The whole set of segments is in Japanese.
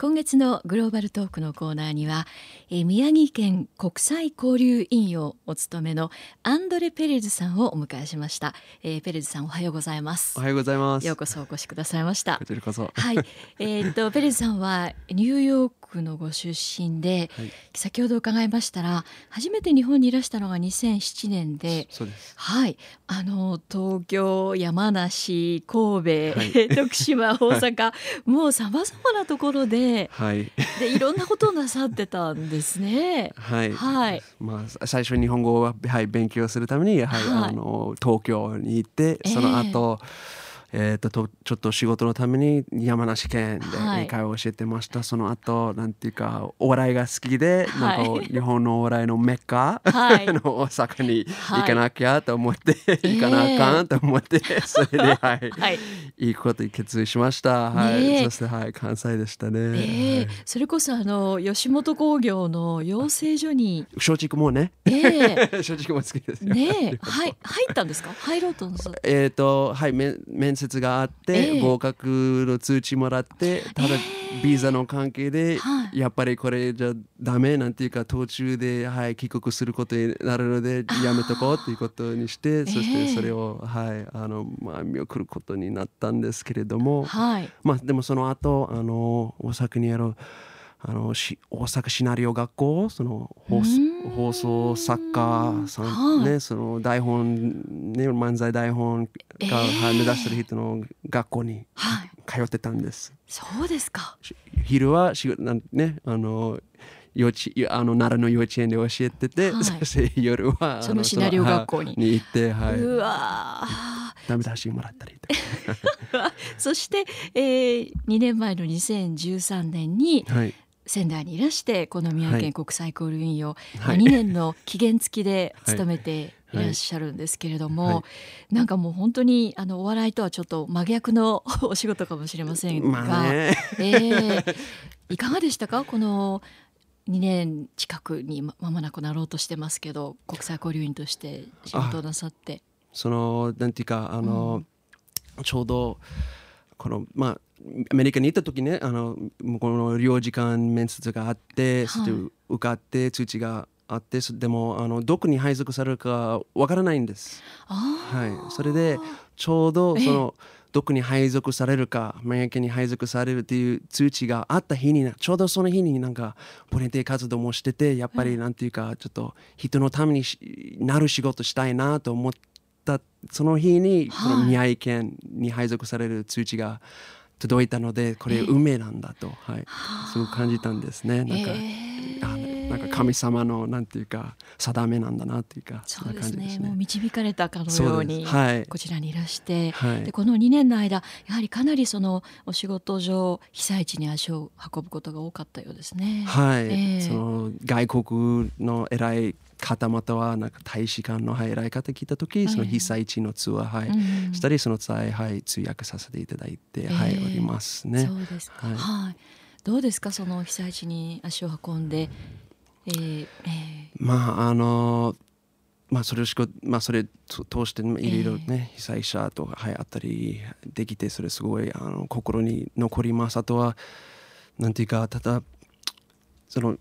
今月のグローバルトークのコーナーには、えー、宮城県国際交流委員をお務めのアンドレ・ペレズさんをお迎えしました、えー、ペレズさんおはようございます。おはようございます。ようこそお越しくださいました。こちらこそ。はい。えー、っと ペレズさんはニューヨークのご出身で、はい、先ほど伺いましたら初めて日本にいらしたのが2007年でそうです。はい。あの東京山梨神戸、はい、徳島大阪もうさまざまなところではい、でいろんなことをなさってたんですね。はい、はい、まあ、最初日本語は、はい、勉強するために、はい、はい、あの東京に行ってその後、えーえーと、とちょっと仕事のために山梨県で英会話を教えてました、はい、その後なんていうかお笑いが好きで、はい、なんか日本のお笑いのメッカ、はい、の大阪に行かなきゃと思って、はい、行かなあかんと思って、えー、それで、はい、はい、いいことに決意しました、はい、ね、そして、はい、関西でしたね、え。ー、それこそあの吉本興業の養成所に松竹もね、えー、松竹も好きですねはい。入ったんですか？入ろうとえっ、とはい。面面接があって、えー、合格の通知もらってただビザの関係で、やっぱりこれじゃダメなんていうか途中で、はい、帰国することになるのでやめとこうっていうことにしてそしてそれを、はいあのまあ、見送ることになったんですけれども、はい、まあ、でもその後あの大阪にあるあのし大阪シナリオ学校その放放送作家さんね、はい、その台本ね漫才台本が、えー、目指してる人の学校に通ってたんです。はい、そうですか。昼はしなんねあの幼稚あの奈良の幼稚園で教えてて、はい、そして夜は そのシナリオ学校に。に行って、はい、うわダメ出しもらったり そして、えー、2年前の2013年に、はい、仙台にいらしてこの宮城県国際交流委員を、はい、2年の期限付きで務めていらっしゃるんですけれども、はい。はい、なんかもう本当にあのお笑いとはちょっと真逆のお仕事かもしれませんが、まあね、えー、いかがでしたか？この2年近くにまもなくなろうとしてますけど国際交流員として仕事をなさって。そのなんていうかあの、うん、ちょうどこのまあアメリカに行った時ねあのこの領事館面接があって、はい、受かって通知があってでもあのどこに配属されるかわからないんです。はい、それでちょうどそのどこに配属されるかマヤ家に配属されるっていう通知があった日にちょうどその日になんかボランティア活動もしててやっぱりなんていうかちょっと人のためになる仕事したいなと思ったその日にこの宮城県に配属される通知が届いたのでこれ運命なんだと、はい、すごく感じたんですね。なんか、えー、なんか神様のなんていうか定めなんだなっていうかそうですね、ね、もう導かれたかのようにこちらにいらして、はい、でこの2年の間やはりかなりそのお仕事上被災地に足を運ぶことが多かったようですね。はい、えー、その外国の偉い方またはなんか大使館の偉い方聞いた時、その被災地のツアー、はい、したりその際、はい、通訳させていただいて、はい、おりますね。そうですか、はい。どうですかその被災地に足を運んで、えーえー、まああのまあそれをしこまあそれ通していろいろね、被災者とか、はい、あったりできてそれすごいあの心に残ります。あとはなんていうかただその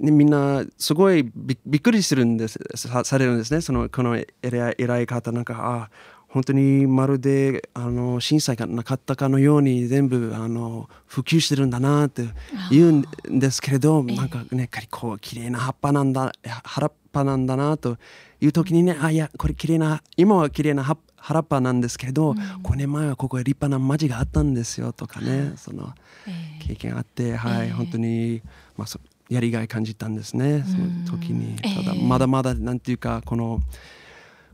ね、みんなすごいびっくりするんですさされるんですね。そのこの偉い偉い方なんかあ本当にまるであの震災がなかったかのように全部あの普及してるんだなって言うんですけれどなんかねこう綺麗な葉っぱなんだ葉っぱなんだなという時にねあいやこれ綺麗な今は綺麗な葉原っぱなんですけど、うん、5年前はここへ立派な町があったんですよとかね、その経験あって、はい、本当に、まあ、やりがい感じたんですねその時に、ただまだまだなんていうかこの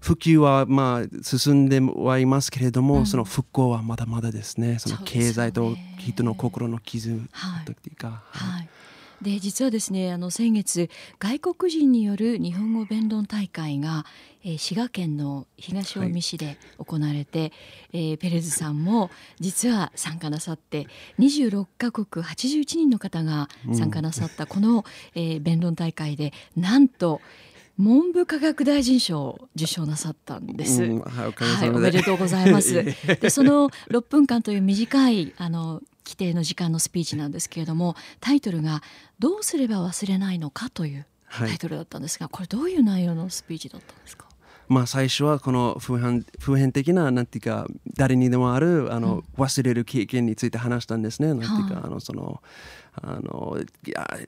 普及はまあ進んではいますけれども、うん、その復興はまだまだですね。その経済と人の心の傷というか。はい、で実はですねあの先月外国人による日本語弁論大会が、えー、滋賀県の東近江市で行われて、はい、えー、ペレズさんも実は参加なさって26カ国81人の方が参加なさったこの、うん、えー、弁論大会でなんと文部科学大臣賞を受賞なさったんです。うん、はい、おめでとうございます。で、その6分間という短いあの規定の時間のスピーチなんですけれどもタイトルが「どうすれば忘れないのか」というタイトルだったんですが、これどういう内容のスピーチだったんですか？まあ、最初はこの普遍普遍的ななんていうか誰にでもあるあの、忘れる経験について話したんですね。なんていうか、あのそのあのいや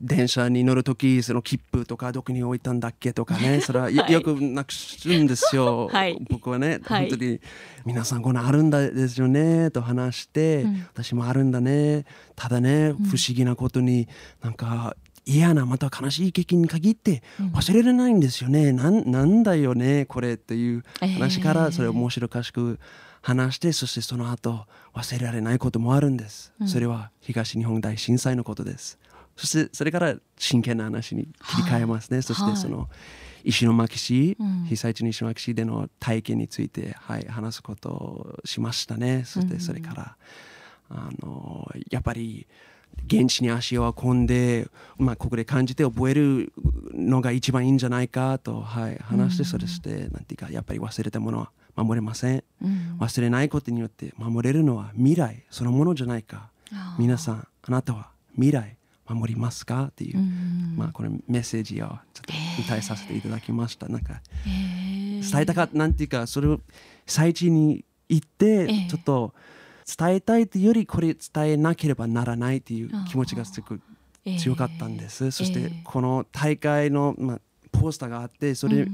電車に乗る時その切符とかどこに置いたんだっけとかね。それはよはい、よくなくするんですよ、はい、僕はね、本当に皆さんこのあるんだですよねと話して、うん、私もあるんだね。ただね、不思議なことになんか嫌なまた悲しい経験に限って忘れられないんですよね、うんなんだよねこれっていう話からそれを面白かしく話して、そしてその後忘れられないこともあるんです、うん、それは東日本大震災のことですそしてそれから真剣な話に切り替えますね、はい、そしてその、石巻市、うん、被災地の石巻市での体験について、はい、話すことをしましたね。そしてそれから、あのやっぱり現地に足を運んで、まあ、ここで感じて覚えるのが一番いいんじゃないかと、はい、話してそれして、なんていうかやっぱり忘れたものは守れません、うん、忘れないことによって守れるのは未来そのものじゃないか。皆さんあなたは未来守りますか？っていう、うん、まあ、これメッセージをちょっと歌いさせていただきました、なんか伝えたかったなんていうかそれを被災地に行ってちょっと、えー伝えたいというよりこれ伝えなければならないという気持ちがすごく強かったんです、えー、そしてこの大会の、まあ、ポスターがあってそれ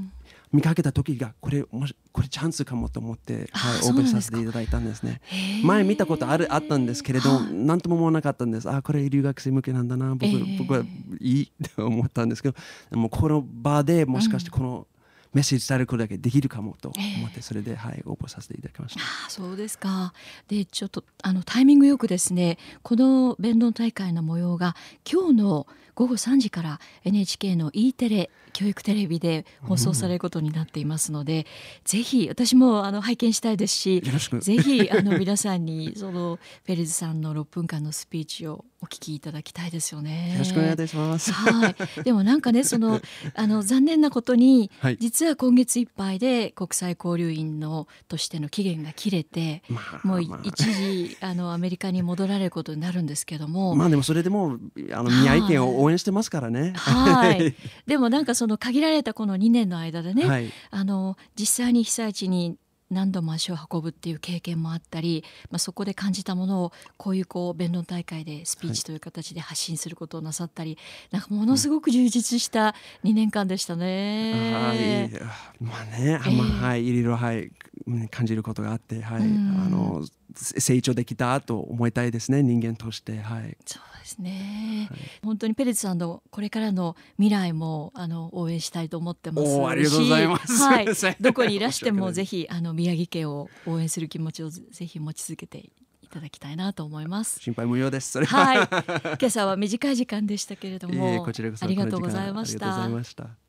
見かけた時がこれもしこれチャンスかもと思って、はい、応募させていただいたんですね。前見たことあるあったんですけれど何とも思わなかったんです。あこれ留学生向けなんだな僕,、僕はいいと思ったんですけどでもこの場でもしかしてこの、メッセージ伝えることだけできるかもと思って、それで、はい、応募させていただきました。あそうですか。でちょっとあのタイミングよくですねこの弁論大会の模様が今日の午後3時から NHK の E テレ教育テレビで放送されることになっていますので、うん、ぜひ私もあの拝見したいですしぜひあの 皆さんにそのペレズさんの6分間のスピーチをお聞きいただきたいですよね。よろしくお願いいたします。はい。でもなんかねその あの残念なことに、はい、実は今月いっぱいで国際交流員のとしての期限が切れて、まあ、もう一時あのアメリカに戻られることになるんですけども。まあでもそれでもあの宮城県を応援してますからね。はい。でもなんかそその限られたこの2年の間でね、はい、あの実際に被災地に何度も足を運ぶっていう経験もあったり、まあ、そこで感じたものをこういうこう弁論大会でスピーチという形で発信することをなさったり、はい、なんかものすごく充実した2年間でしたね。はい。まあね、えー、まあ、はい、いろいろ、はい、感じることがあって、はい、あの成長できたと思いたいですね人間として。はい。ですね、はい、本当にペレツさんのこれからの未来もあの応援したいと思ってますし。ありがとうございます、はい、どこにいらしてもぜひあの宮城県を応援する気持ちをぜひ持ち続けていただきたいなと思います。心配無用ですは。い。今朝は短い時間でしたけれどもこちらこそありがとうございました。ありがとうございました